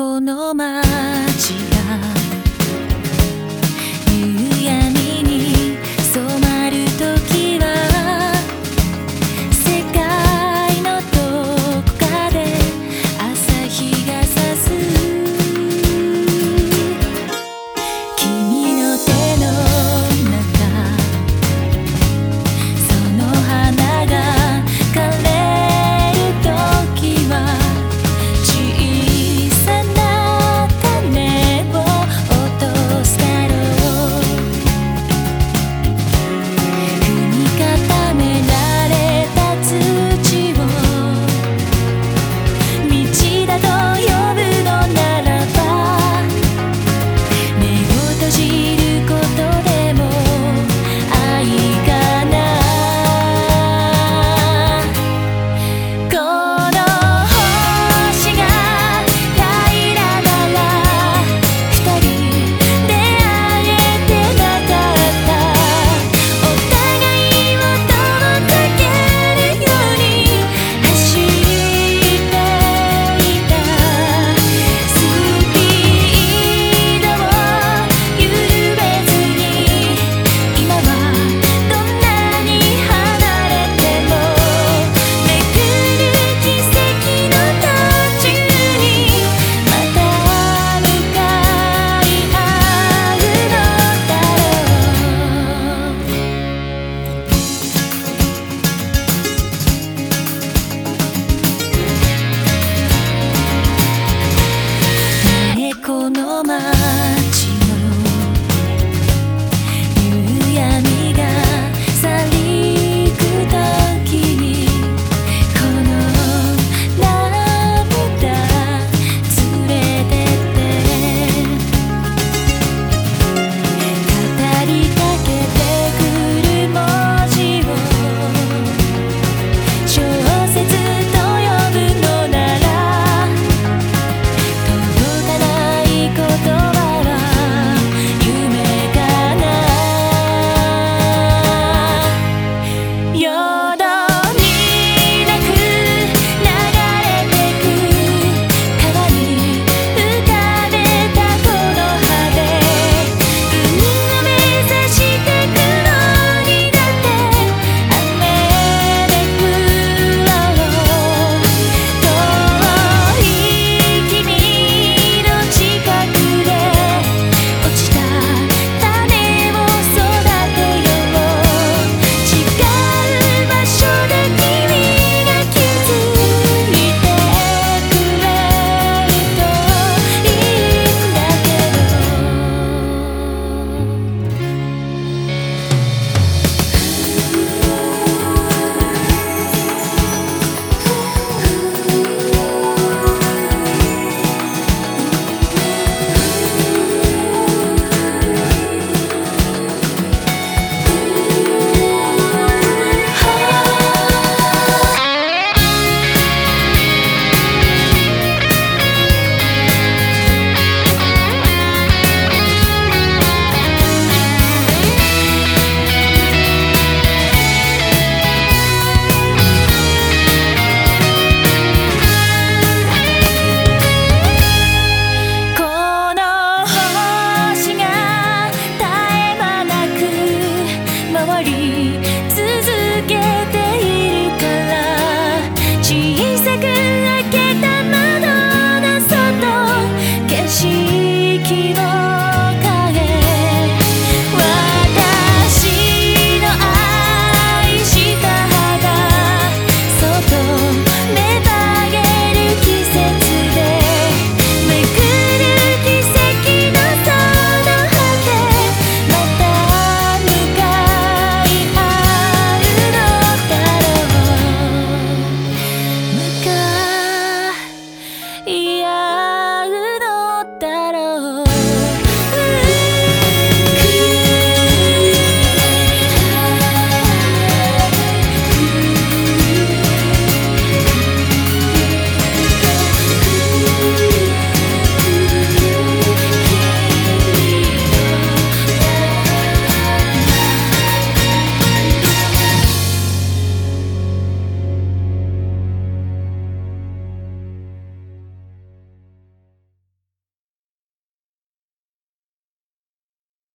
この街が